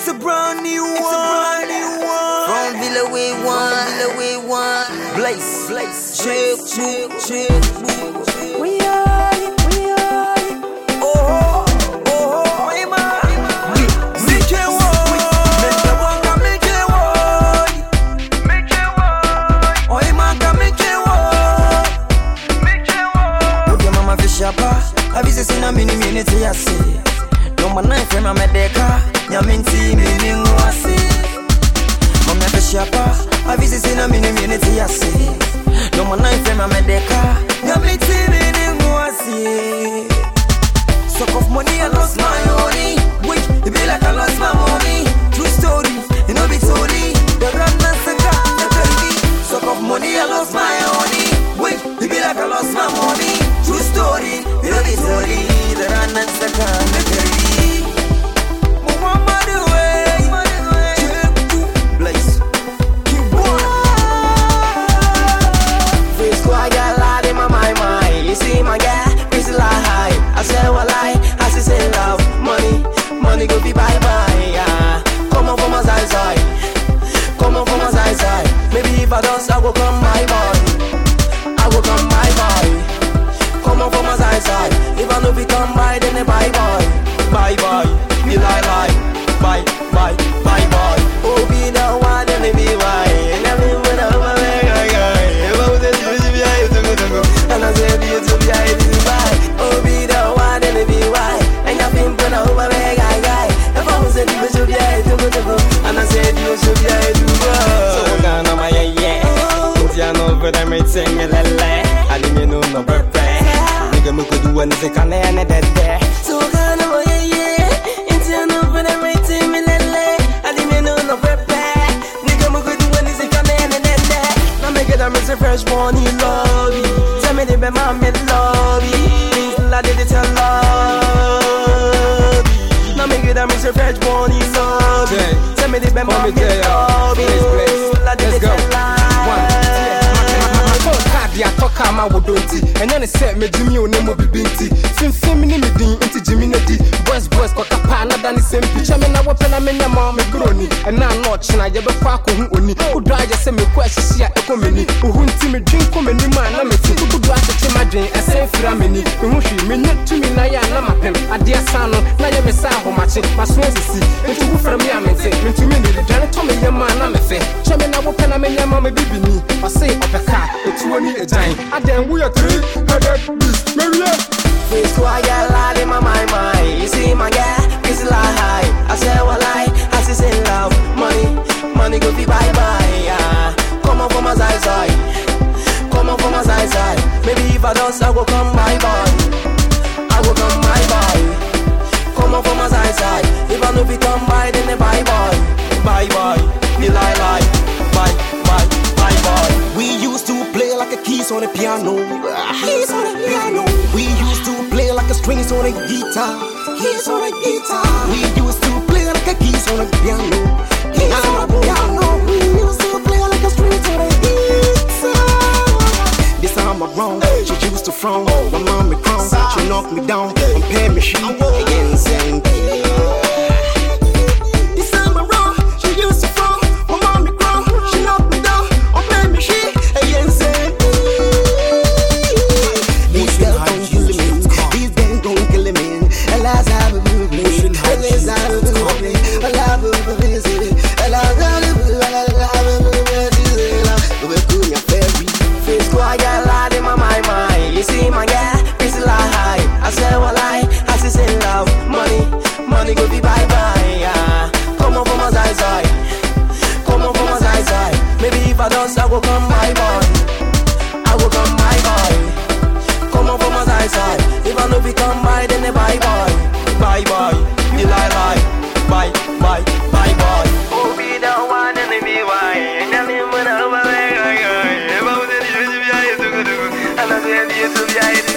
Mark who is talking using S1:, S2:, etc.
S1: It's a brand new one. From Villa Way One, Villa Way One. Blaze, Blaze, Chip, Chip, Chip. We are, we are. Oh, oh, oh, my man. Oh, avise sina mini mini te yase. Number nine frame a medeka, nyaminti mini ngwase. Mama fishapa, avise sina mini mini te yase. Number nine frame a medeka, nyaminti mini ngwase. Suck off money, I lost my money.
S2: Indiano over there, me sing me lele. I didn't know no birthday. Nigga, me could do anything, can oh, I and that there. So gonna my yeah. Indiano over there, me sing me lele. I didn't know no birthday. Nigga, me could do anything, can I and that there. Now make it a miss a fresh money lobby. Tell me the be my mid lobby. Things like they tell lobby. Now make it a miss a fresh money lobby. Tell me the be my
S3: Mommy,
S2: mid
S3: tell ya. Ɛnyɛ ne sɛ megyimi o ne mu bibi nti fimfim ne me din nti gyimi no di boys boys kɔka paa na da ne sɛm pi kyɛ me na wɔpɛ na menya ma megoro ni ɛna na ɔkyena yɛbɛkɔ akɔhu oni wodɔ ayɛ sɛ mekɔ ahyehye a ɛkɔ m'ani wohu nti medwen kɔ m'anim a na meti wododo akyekye m'adwen ɛsɛn fira m'ani mehu hwee menya tumi na yɛ a na mapem adeɛ sa no na yɛ me sa ahomakye maso asisi nti wofrɛ me a mente mentumi nnidi dwane tɔ me yam a na mefɛ kyɛ me na wopɛ na menya ma mebibini ɔse ɔbɛka ɛtuo ne agyan adɛn woyɛ three headed beast mawie
S2: Face to I a lot in my mind, mind. You see my guy, this is lie. I said what lie, I say say love, money, money go be bye bye. Yeah. Come on for my side side, come on for my side side. Maybe if I don't, I will come my boy, I will come my boy. Come on for my side side. If I know we come by, then they bye
S4: piano. Keys on a piano. We used to play like a strings on a guitar. He's on a guitar. We used to play like a keys on a piano. He's on a piano. We used to play like a strings on a guitar. This time I'm around, she used to frown. My mommy crown, she knocked me down. Compare me, she again us, I
S2: go come my boy. I go come my boy. Come on from my side side. If I no become my, then they bye boy, bye boy. You lie lie, bye bye, bye bye. Oh, be the one and be why. I'm not going to be